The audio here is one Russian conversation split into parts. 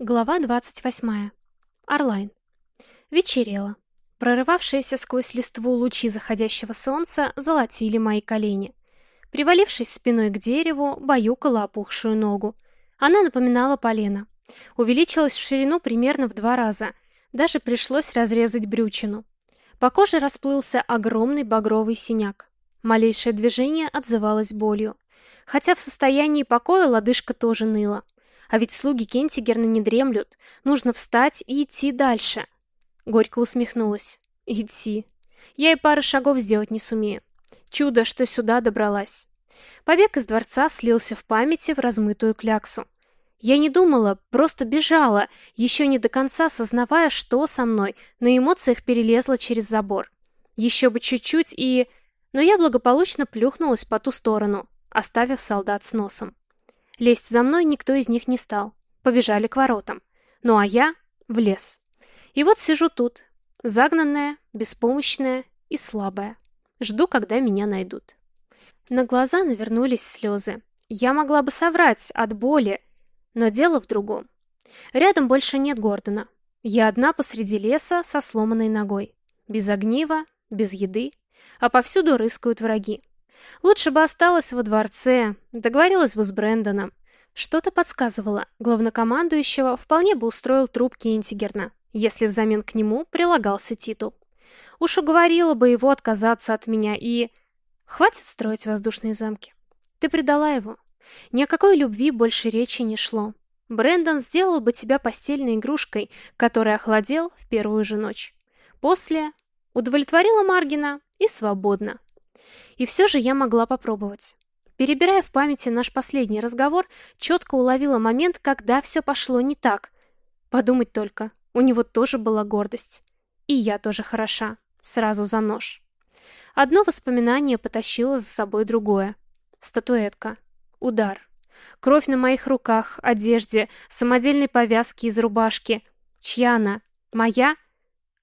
Глава 28. Орлайн. Вечерело. Прорывавшиеся сквозь листву лучи заходящего солнца золотили мои колени. Привалившись спиной к дереву, баюкала опухшую ногу. Она напоминала полено. Увеличилась в ширину примерно в два раза. Даже пришлось разрезать брючину. По коже расплылся огромный багровый синяк. Малейшее движение отзывалось болью. Хотя в состоянии покоя лодыжка тоже ныла. А ведь слуги Кентигерна не дремлют. Нужно встать и идти дальше. Горько усмехнулась. Идти. Я и пары шагов сделать не сумею. Чудо, что сюда добралась. Побег из дворца слился в памяти в размытую кляксу. Я не думала, просто бежала, еще не до конца сознавая, что со мной, на эмоциях перелезла через забор. Еще бы чуть-чуть и... Но я благополучно плюхнулась по ту сторону, оставив солдат с носом. Лезть за мной никто из них не стал. Побежали к воротам. Ну а я в лес. И вот сижу тут, загнанная, беспомощная и слабая. Жду, когда меня найдут. На глаза навернулись слезы. Я могла бы соврать от боли, но дело в другом. Рядом больше нет Гордона. Я одна посреди леса со сломанной ногой. Без огнива, без еды, а повсюду рыскают враги. Лучше бы осталась во дворце, договорилась бы с Брэндоном. Что-то подсказывало, главнокомандующего вполне бы устроил труп Кентигерна, если взамен к нему прилагался титул. Уж уговорила бы его отказаться от меня и... Хватит строить воздушные замки. Ты предала его. Ни о какой любви больше речи не шло. Брэндон сделал бы тебя постельной игрушкой, которой охладел в первую же ночь. После удовлетворила Маргина и свободна. И все же я могла попробовать. Перебирая в памяти наш последний разговор, четко уловила момент, когда все пошло не так. Подумать только, у него тоже была гордость. И я тоже хороша. Сразу за нож. Одно воспоминание потащило за собой другое. Статуэтка. Удар. Кровь на моих руках, одежде, самодельной повязке из рубашки. Чья она? Моя?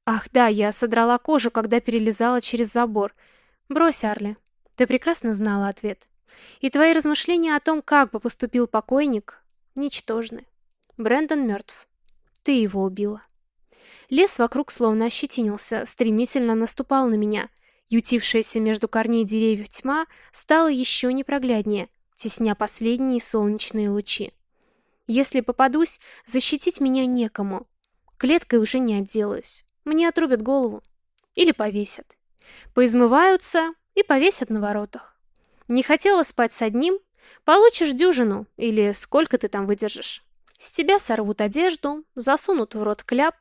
Ах да, я содрала кожу, когда перелезала через забор. Брось, Арли. Ты прекрасно знала ответ. И твои размышления о том, как бы поступил покойник, ничтожны. Брэндон мертв. Ты его убила. Лес вокруг словно ощетинился, стремительно наступал на меня. Ютившаяся между корней деревьев тьма стала еще непрогляднее, тесня последние солнечные лучи. Если попадусь, защитить меня некому. Клеткой уже не отделаюсь. Мне отрубят голову. Или повесят поизмываются и повесят на воротах. Не хотела спать с одним? Получишь дюжину, или сколько ты там выдержишь. С тебя сорвут одежду, засунут в рот кляп.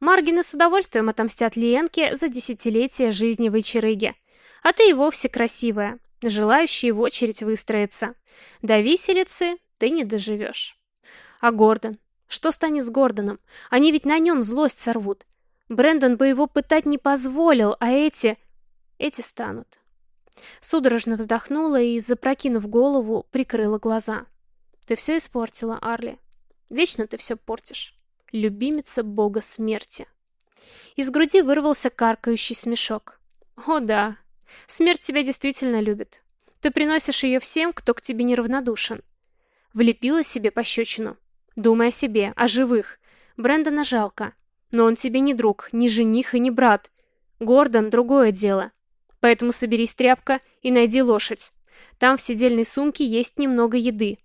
Маргины с удовольствием отомстят Ленке за десятилетия жизни в Ичерыге. А ты и вовсе красивая, желающая в очередь выстроиться. До виселицы ты не доживешь. А Гордон? Что станет с Гордоном? Они ведь на нем злость сорвут. Брэндон бы его пытать не позволил, а эти... Эти станут. Судорожно вздохнула и, запрокинув голову, прикрыла глаза. Ты все испортила, Арли. Вечно ты все портишь. Любимица бога смерти. Из груди вырвался каркающий смешок. О да, смерть тебя действительно любит. Ты приносишь ее всем, кто к тебе неравнодушен. Влепила себе пощечину. Думай о себе, о живых. Брэндона жалко. Но он тебе не друг, не жених и не брат. Гордон — другое дело. Поэтому соберись, тряпка, и найди лошадь. Там в сидельной сумке есть немного еды.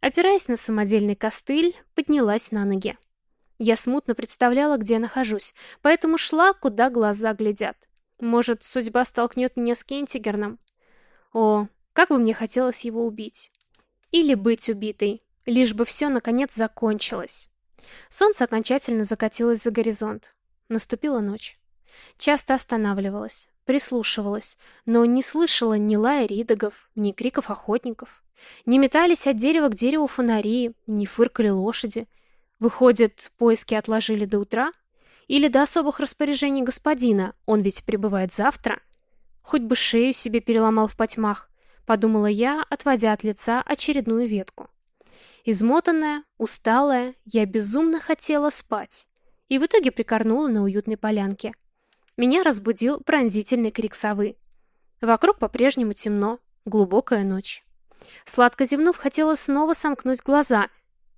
Опираясь на самодельный костыль, поднялась на ноги. Я смутно представляла, где нахожусь, поэтому шла, куда глаза глядят. Может, судьба столкнет меня с Кентигерном? О, как бы мне хотелось его убить. Или быть убитой, лишь бы все наконец закончилось. Солнце окончательно закатилось за горизонт. Наступила ночь. Часто останавливалась, прислушивалась, но не слышала ни лая ридогов, ни криков охотников. Не метались от дерева к дереву фонари, не фыркали лошади. Выходит, поиски отложили до утра? Или до особых распоряжений господина, он ведь прибывает завтра? Хоть бы шею себе переломал в потьмах, подумала я, отводя от лица очередную ветку. Измотанная, усталая, я безумно хотела спать. И в итоге прикорнула на уютной полянке. Меня разбудил пронзительный крик совы. Вокруг по-прежнему темно, глубокая ночь. Сладко зевнув, хотела снова сомкнуть глаза,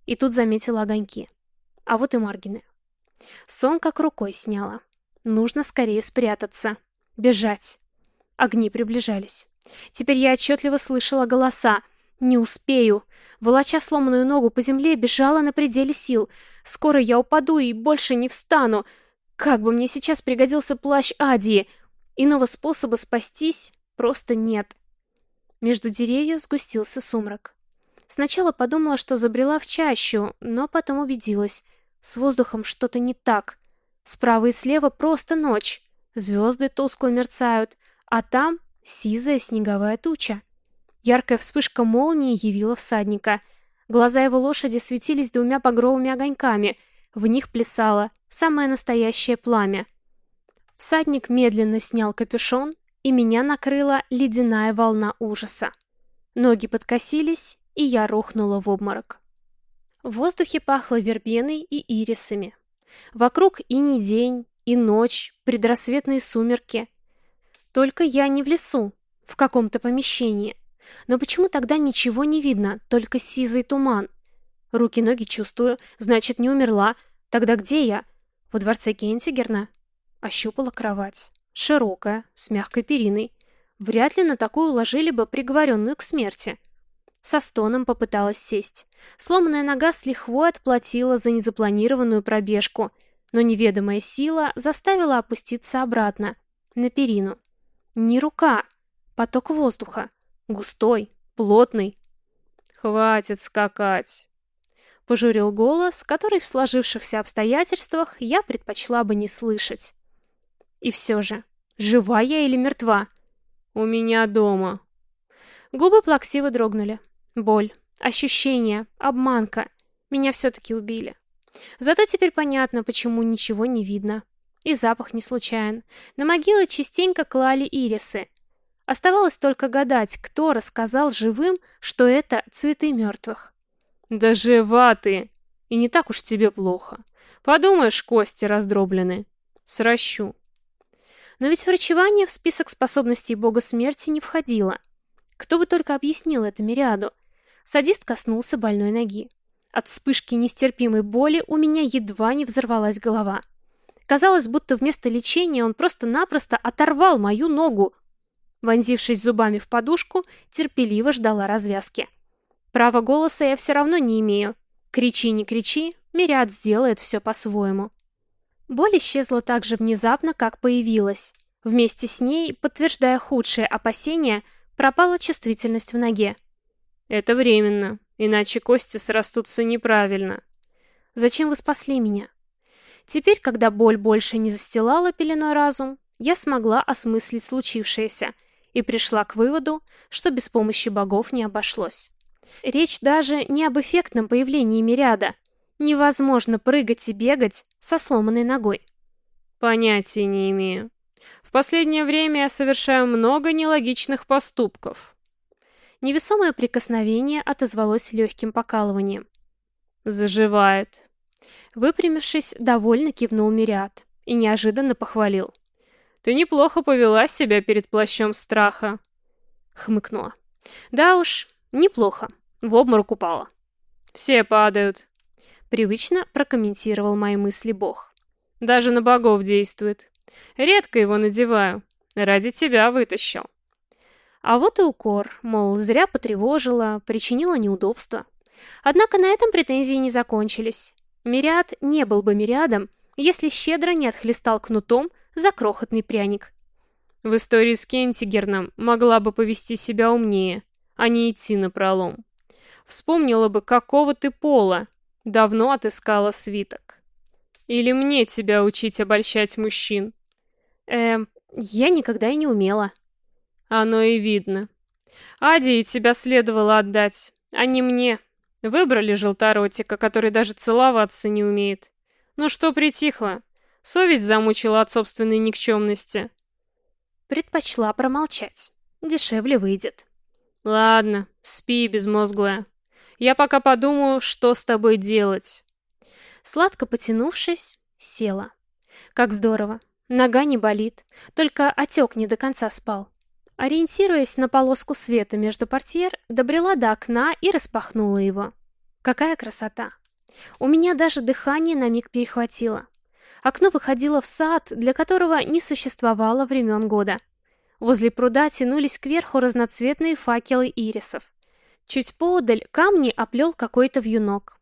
и тут заметила огоньки. а вот и Маргины. Сон как рукой сняла. Нужно скорее спрятаться. Бежать. Огни приближались. Теперь я отчетливо слышала голоса. Не успею. Волоча сломанную ногу по земле, бежала на пределе сил. Скоро я упаду и больше не встану. Как бы мне сейчас пригодился плащ Адии. Иного способа спастись просто нет. Между деревьев сгустился сумрак. Сначала подумала, что забрела в чащу, но потом убедилась. С воздухом что-то не так. Справа и слева просто ночь. Звезды тускло мерцают, а там сизая снеговая туча. Яркая вспышка молнии явила всадника. Глаза его лошади светились двумя багровыми огоньками. В них плясало самое настоящее пламя. Всадник медленно снял капюшон, и меня накрыла ледяная волна ужаса. Ноги подкосились, и я рухнула в обморок. В воздухе пахло вербеной и ирисами. Вокруг и не день, и ночь, предрассветные сумерки. Только я не в лесу, в каком-то помещении. Но почему тогда ничего не видно, только сизый туман? Руки-ноги чувствую, значит, не умерла. Тогда где я? Во дворце Кентигерна? Ощупала кровать. Широкая, с мягкой периной. Вряд ли на такую уложили бы приговоренную к смерти. Со стоном попыталась сесть. Сломанная нога с лихвой отплатила за незапланированную пробежку, но неведомая сила заставила опуститься обратно, на перину. Не рука, поток воздуха. Густой, плотный. «Хватит скакать!» Пожурил голос, который в сложившихся обстоятельствах я предпочла бы не слышать. И все же, жива я или мертва? У меня дома. Губы плаксиво дрогнули. Боль, ощущение, обманка. Меня все-таки убили. Зато теперь понятно, почему ничего не видно. И запах не случайен. На могилы частенько клали ирисы. Оставалось только гадать, кто рассказал живым, что это цветы мертвых. «Да жива ты! И не так уж тебе плохо. Подумаешь, кости раздроблены. Сращу». Но ведь врачевание в список способностей бога смерти не входило. Кто бы только объяснил это Мириаду. Садист коснулся больной ноги. От вспышки нестерпимой боли у меня едва не взорвалась голова. Казалось, будто вместо лечения он просто-напросто оторвал мою ногу. Вонзившись зубами в подушку, терпеливо ждала развязки. Права голоса я все равно не имею. Кричи, не кричи, Мириад сделает все по-своему. Боль исчезла так же внезапно, как появилась. Вместе с ней, подтверждая худшие опасения, пропала чувствительность в ноге. Это временно, иначе кости срастутся неправильно. Зачем вы спасли меня? Теперь, когда боль больше не застилала пеленой разум, я смогла осмыслить случившееся и пришла к выводу, что без помощи богов не обошлось. Речь даже не об эффектном появлении Мириада. Невозможно прыгать и бегать со сломанной ногой. Понятия не имею. В последнее время я совершаю много нелогичных поступков. Невесомое прикосновение отозвалось легким покалыванием. «Заживает». Выпрямившись, довольно кивнул Мириад и неожиданно похвалил. «Ты неплохо повела себя перед плащом страха». Хмыкнула. «Да уж, неплохо. В обморок упала». «Все падают», — привычно прокомментировал мои мысли Бог. «Даже на богов действует. Редко его надеваю. Ради тебя вытащил». А вот и укор, мол, зря потревожила, причинила неудобства. Однако на этом претензии не закончились. Мириад не был бы мириадом, если щедро не отхлестал кнутом за крохотный пряник. В истории с Кентигерном могла бы повести себя умнее, а не идти на пролом. Вспомнила бы, какого ты пола, давно отыскала свиток. Или мне тебя учить обольщать мужчин? Эм, я никогда и не умела. Оно и видно. Аде тебя следовало отдать, а не мне. Выбрали желторотика, который даже целоваться не умеет. Ну что притихло? Совесть замучила от собственной никчемности. Предпочла промолчать. Дешевле выйдет. Ладно, спи, безмозглая. Я пока подумаю, что с тобой делать. Сладко потянувшись, села. Как здорово. Нога не болит, только отек не до конца спал. Ориентируясь на полоску света между портьер, добрела до окна и распахнула его. Какая красота! У меня даже дыхание на миг перехватило. Окно выходило в сад, для которого не существовало времен года. Возле пруда тянулись кверху разноцветные факелы ирисов. Чуть поодаль камни оплел какой-то вьюнок.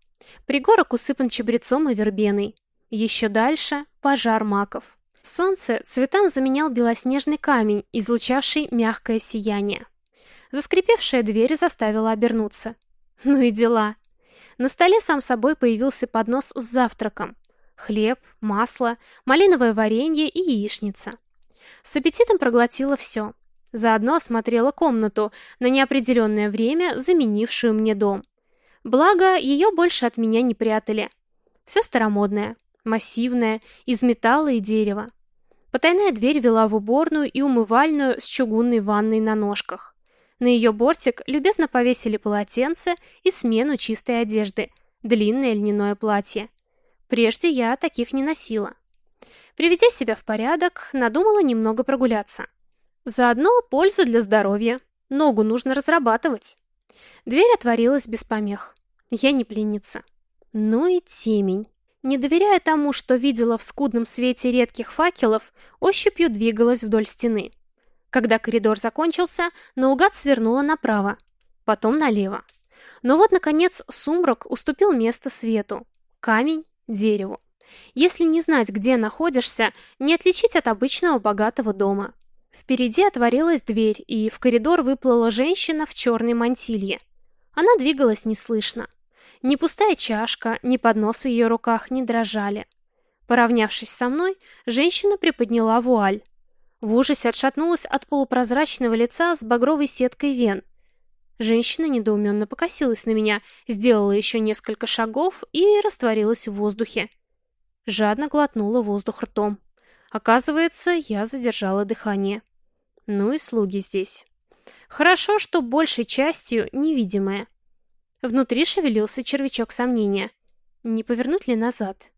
Пригорок усыпан чабрецом и вербеной. Еще дальше — пожар маков. Солнце цветам заменял белоснежный камень, излучавший мягкое сияние. Заскрипевшая дверь заставила обернуться. Ну и дела. На столе сам собой появился поднос с завтраком. Хлеб, масло, малиновое варенье и яичница. С аппетитом проглотила все. Заодно осмотрела комнату, на неопределенное время заменившую мне дом. Благо, ее больше от меня не прятали. Все старомодное, массивное, из металла и дерева. Потайная дверь вела в уборную и умывальную с чугунной ванной на ножках. На ее бортик любезно повесили полотенце и смену чистой одежды, длинное льняное платье. Прежде я таких не носила. Приведя себя в порядок, надумала немного прогуляться. Заодно польза для здоровья. Ногу нужно разрабатывать. Дверь отворилась без помех. Я не пленница. Ну и темень. Не доверяя тому, что видела в скудном свете редких факелов, ощупью двигалась вдоль стены. Когда коридор закончился, наугад свернула направо, потом налево. Но вот, наконец, сумрак уступил место свету. Камень — дереву. Если не знать, где находишься, не отличить от обычного богатого дома. Впереди отворилась дверь, и в коридор выплыла женщина в черной мантилье. Она двигалась неслышно. Ни пустая чашка, ни поднос в ее руках не дрожали. Поравнявшись со мной, женщина приподняла вуаль. В ужасе отшатнулась от полупрозрачного лица с багровой сеткой вен. Женщина недоуменно покосилась на меня, сделала еще несколько шагов и растворилась в воздухе. Жадно глотнула воздух ртом. Оказывается, я задержала дыхание. Ну и слуги здесь. Хорошо, что большей частью невидимые. Внутри шевелился червячок сомнения. Не повернуть ли назад?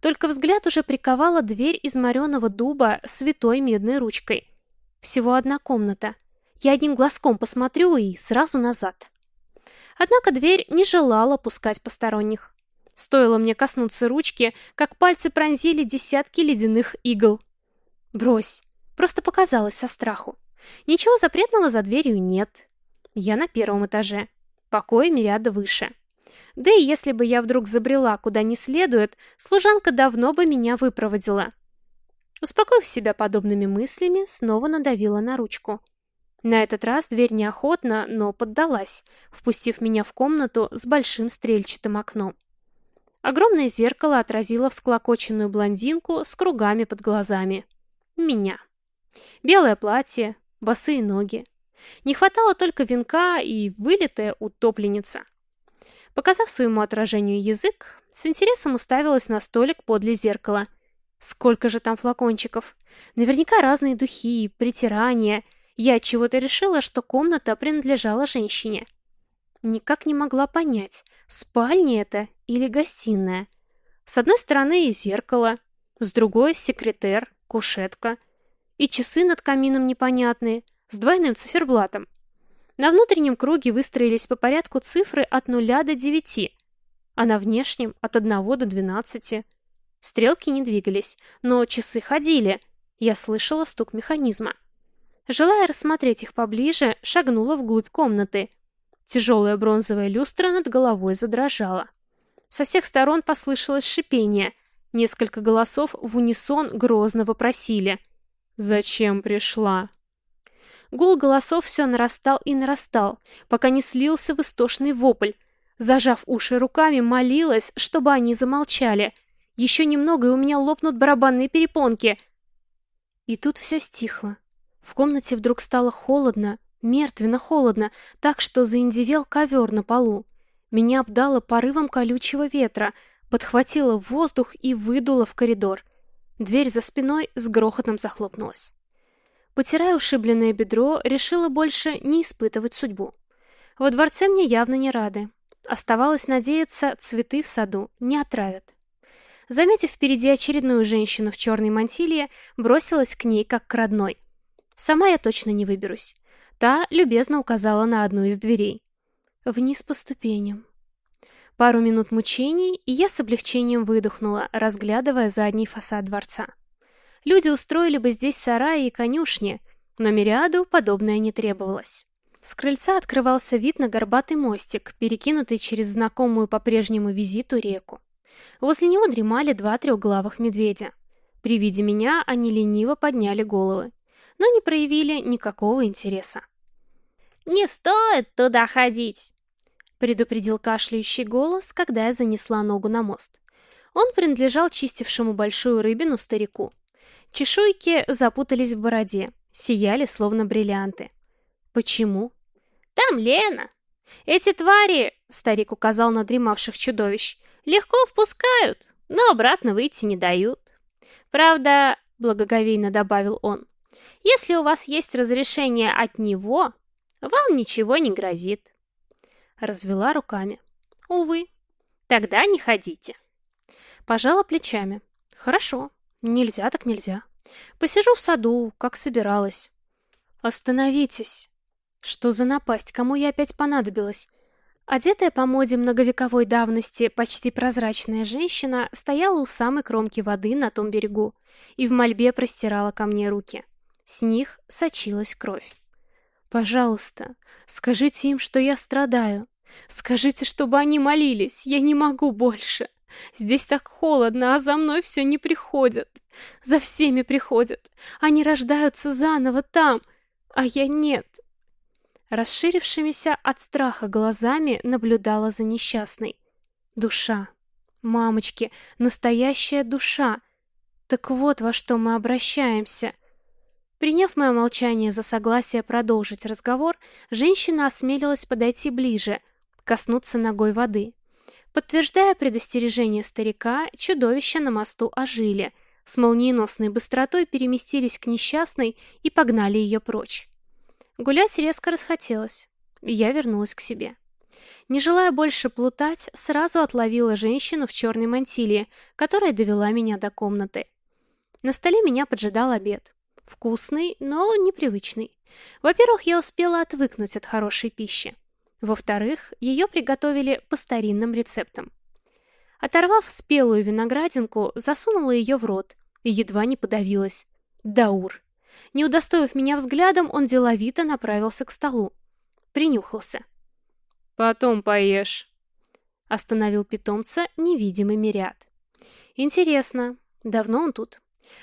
Только взгляд уже приковала дверь из мореного дуба с витой медной ручкой. Всего одна комната. Я одним глазком посмотрю и сразу назад. Однако дверь не желала пускать посторонних. Стоило мне коснуться ручки, как пальцы пронзили десятки ледяных игл. Брось, просто показалось со страху. Ничего запретного за дверью нет. Я на первом этаже. Покой мириада выше. Да и если бы я вдруг забрела куда не следует, служанка давно бы меня выпроводила. Успокоив себя подобными мыслями, снова надавила на ручку. На этот раз дверь неохотно, но поддалась, впустив меня в комнату с большим стрельчатым окном. Огромное зеркало отразило всклокоченную блондинку с кругами под глазами. Меня. Белое платье, босые ноги. Не хватало только венка и вылитая утопленница. Показав своему отражению язык, с интересом уставилась на столик подле зеркала. Сколько же там флакончиков? Наверняка разные духи, притирания. Я чего-то решила, что комната принадлежала женщине. Никак не могла понять, спальня это или гостиная. С одной стороны зеркало, с другой секретер, кушетка. И часы над камином непонятные, с двойным циферблатом. На внутреннем круге выстроились по порядку цифры от нуля до девяти, а на внешнем от одного до двенадцати. Стрелки не двигались, но часы ходили. Я слышала стук механизма. Желая рассмотреть их поближе, шагнула вглубь комнаты – Тяжелая бронзовая люстра над головой задрожала. Со всех сторон послышалось шипение. Несколько голосов в унисон грозно вопросили. «Зачем пришла?» Гул голосов все нарастал и нарастал, пока не слился в истошный вопль. Зажав уши руками, молилась, чтобы они замолчали. Еще немного, и у меня лопнут барабанные перепонки. И тут все стихло. В комнате вдруг стало холодно, Мертвенно холодно, так что заиндевел ковер на полу. Меня обдало порывом колючего ветра, подхватило воздух и выдуло в коридор. Дверь за спиной с грохотом захлопнулась. Потирая ушибленное бедро, решила больше не испытывать судьбу. Во дворце мне явно не рады. Оставалось надеяться, цветы в саду не отравят. Заметив впереди очередную женщину в черной мантилье, бросилась к ней как к родной. Сама я точно не выберусь. Та любезно указала на одну из дверей. Вниз по ступеням. Пару минут мучений, и я с облегчением выдохнула, разглядывая задний фасад дворца. Люди устроили бы здесь сараи и конюшни, но Мириаду подобное не требовалось. С крыльца открывался вид на горбатый мостик, перекинутый через знакомую по прежнему визиту реку. Возле него дремали два трехглавых медведя. При виде меня они лениво подняли головы, но не проявили никакого интереса. «Не стоит туда ходить!» предупредил кашляющий голос, когда я занесла ногу на мост. Он принадлежал чистившему большую рыбину старику. Чешуйки запутались в бороде, сияли словно бриллианты. Почему? Там Лена. Эти твари, старик указал на дремавших чудовищ, легко впускают, но обратно выйти не дают. Правда, благоговейно добавил он, если у вас есть разрешение от него, вам ничего не грозит. Развела руками. Увы. Тогда не ходите. Пожала плечами. Хорошо. Нельзя так нельзя. Посижу в саду, как собиралась. Остановитесь. Что за напасть? Кому я опять понадобилась? Одетая по моде многовековой давности, почти прозрачная женщина стояла у самой кромки воды на том берегу и в мольбе простирала ко мне руки. С них сочилась кровь. Пожалуйста, скажите им, что я страдаю. Скажите, чтобы они молились. Я не могу больше. Здесь так холодно, а за мной все не приходят. За всеми приходят. Они рождаются заново там, а я нет. Расширившимися от страха глазами наблюдала за несчастной. Душа. Мамочки, настоящая душа. Так вот во что мы обращаемся — Приняв мое молчание за согласие продолжить разговор, женщина осмелилась подойти ближе, коснуться ногой воды. Подтверждая предостережение старика, чудовища на мосту ожили, с молниеносной быстротой переместились к несчастной и погнали ее прочь. Гулять резко расхотелось, и я вернулась к себе. Не желая больше плутать, сразу отловила женщину в черной мантилии, которая довела меня до комнаты. На столе меня поджидал обед. Вкусный, но непривычный. Во-первых, я успела отвыкнуть от хорошей пищи. Во-вторых, ее приготовили по старинным рецептам. Оторвав спелую виноградинку, засунула ее в рот и едва не подавилась. Даур. Не удостоив меня взглядом, он деловито направился к столу. Принюхался. «Потом поешь», — остановил питомца невидимый мирят. «Интересно, давно он тут?»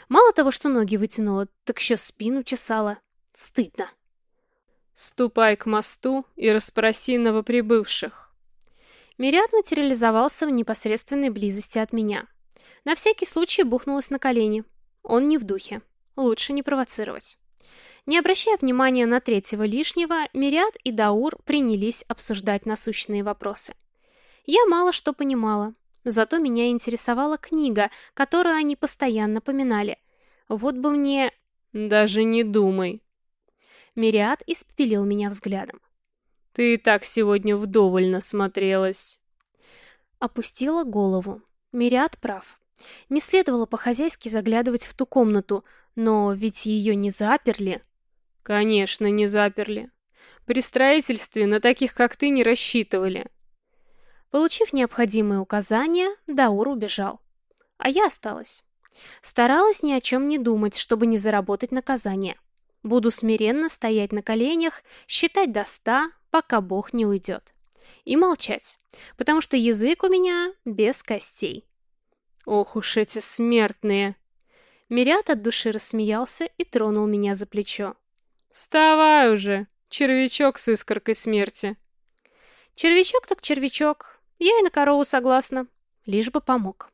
Мало того, что ноги вытянула, так еще спину чесала. Стыдно. Ступай к мосту и расспроси новоприбывших. Мириад материализовался в непосредственной близости от меня. На всякий случай бухнулась на колени. Он не в духе. Лучше не провоцировать. Не обращая внимания на третьего лишнего, Мириад и Даур принялись обсуждать насущные вопросы. Я мало что понимала, Зато меня интересовала книга, которую они постоянно поминали. Вот бы мне... Даже не думай. Мириад испепелил меня взглядом. Ты и так сегодня вдоволь насмотрелась. Опустила голову. Мириад прав. Не следовало по-хозяйски заглядывать в ту комнату, но ведь ее не заперли. Конечно, не заперли. При строительстве на таких, как ты, не рассчитывали. Получив необходимые указания, Даур убежал. А я осталась. Старалась ни о чем не думать, чтобы не заработать наказание. Буду смиренно стоять на коленях, считать до ста, пока Бог не уйдет. И молчать, потому что язык у меня без костей. Ох уж эти смертные! Мирят от души рассмеялся и тронул меня за плечо. Вставай уже, червячок с искоркой смерти. Червячок так червячок, я и на корову согласна, лишь бы помог.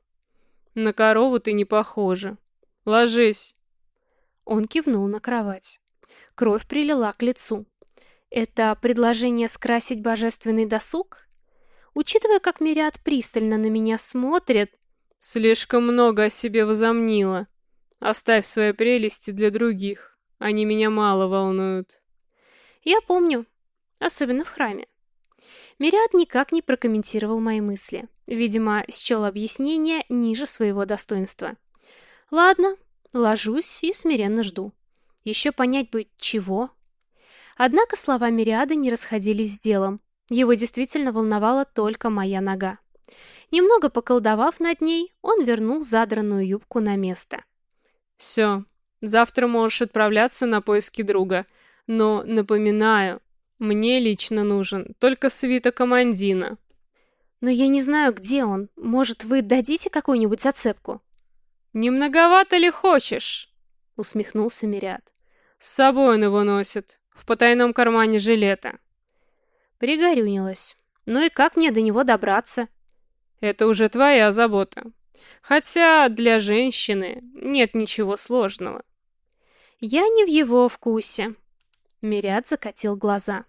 На корову ты не похожа. Ложись. Он кивнул на кровать. Кровь прилила к лицу. Это предложение скрасить божественный досуг? Учитывая, как Мириад пристально на меня смотрит... Слишком много о себе возомнила. Оставь свои прелести для других. Они меня мало волнуют. Я помню. Особенно в храме. Мириад никак не прокомментировал мои мысли. Видимо, счел объяснение ниже своего достоинства. Ладно, ложусь и смиренно жду. Еще понять бы, чего. Однако слова Мириада не расходились с делом. Его действительно волновала только моя нога. Немного поколдовав над ней, он вернул задранную юбку на место. «Все, завтра можешь отправляться на поиски друга. Но, напоминаю, мне лично нужен только свиток Амандина». «Но я не знаю, где он. Может, вы дадите какую-нибудь зацепку?» «Не многовато ли хочешь?» — усмехнулся Мириад. «С собой он его носит, в потайном кармане жилета». Пригорюнилась. «Ну и как мне до него добраться?» Это уже твоя забота. Хотя для женщины нет ничего сложного. Я не в его вкусе. Мирят закатил глаза.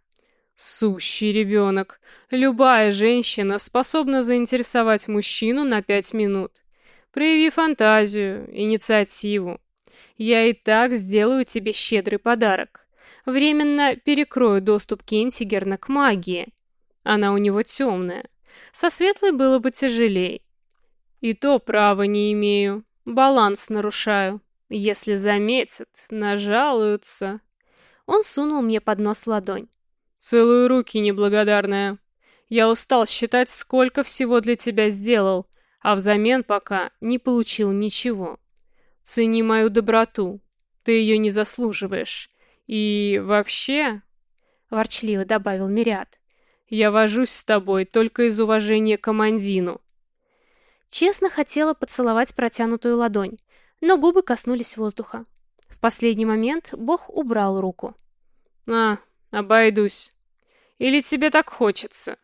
Сущий ребенок. Любая женщина способна заинтересовать мужчину на пять минут. Прояви фантазию, инициативу. Я и так сделаю тебе щедрый подарок. Временно перекрою доступ Кентигерна к магии. Она у него темная. Со светлой было бы тяжелей. И то права не имею. Баланс нарушаю. Если заметят, нажалуются. Он сунул мне под нос ладонь. Целую руки, неблагодарная. Я устал считать, сколько всего для тебя сделал, а взамен пока не получил ничего. Цени мою доброту. Ты ее не заслуживаешь. И вообще... Ворчливо добавил Мириад. Я вожусь с тобой только из уважения к командину. Честно хотела поцеловать протянутую ладонь, но губы коснулись воздуха. В последний момент Бог убрал руку. А, обойдусь. Или тебе так хочется?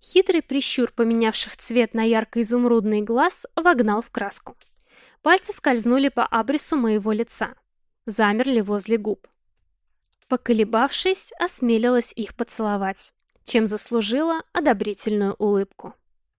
Хитрый прищур поменявших цвет на ярко-изумрудный глаз вогнал в краску. Пальцы скользнули по абрису моего лица. Замерли возле губ. Поколебавшись, осмелилась их поцеловать чем заслужила одобрительную улыбку.